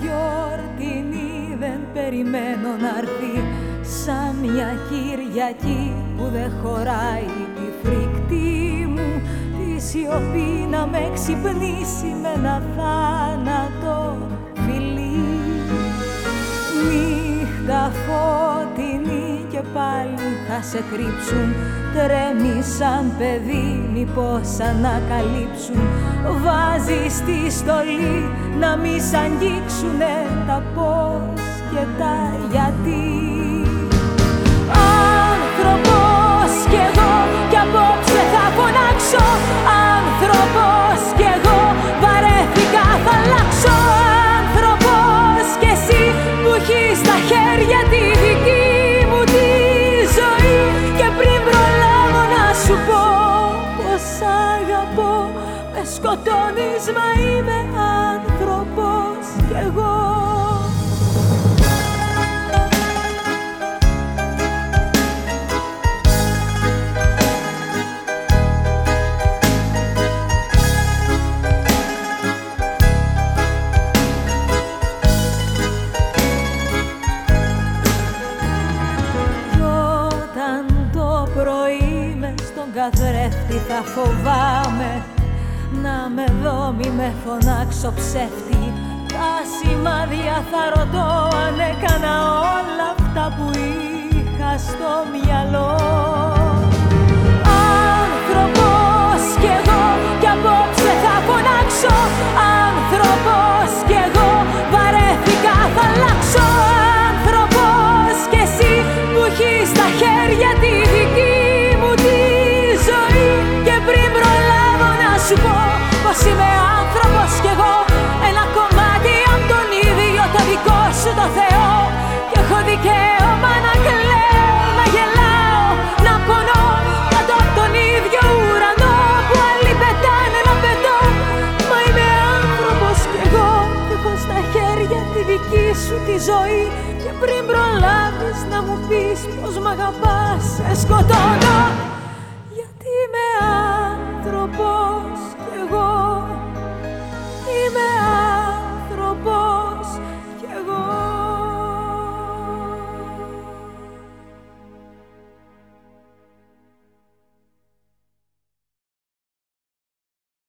γιορτινή δεν περιμένω να έρθει. Σαν μια Κυριακή που δε χωράει τη φρικτή μου. Τη σιωπή να με ξυπνήσει με ένα θάνατο πάλι θα σε κρύψουν. Τρέμει σαν παιδί μήπως ανακαλύψουν. Βάζεις τη στολή να μη σ' αγγίξουνε πως αγαπώ Με σκοτώνεις μα είμαι άνθρωπος καθρέφτη θα φοβάμαι Να με δω μη με φωνάξω ψεύτη. Τα σημάδια θα ρωτώ αν έκανα όλα αυτά που είχα στο μυαλό. Άνθρωπος κι εγώ κι απόψε θα φωνάξω. Άνθρωπος κι εγώ βαρέθηκα θα αλλάξω. Άνθρωπος κι εσύ που έχεις στα χέρια τη δική σου πω πως είμαι άνθρωπος κι εγώ. Ένα κομμάτι απ' τον ίδιο το δικό σου το Θεό. Κι έχω δικαίωμα να κλαίω, να γελάω, να πονώ Κάτω απ' τον ίδιο ουρανό που άλλοι πετάνε να πετώ. Μα είμαι άνθρωπος κι εγώ Κι έχω στα χέρια τη δική σου τη ζωή. Και πριν προλάβεις να μου πεις πως μ' αγαπάς σε σκοτώνω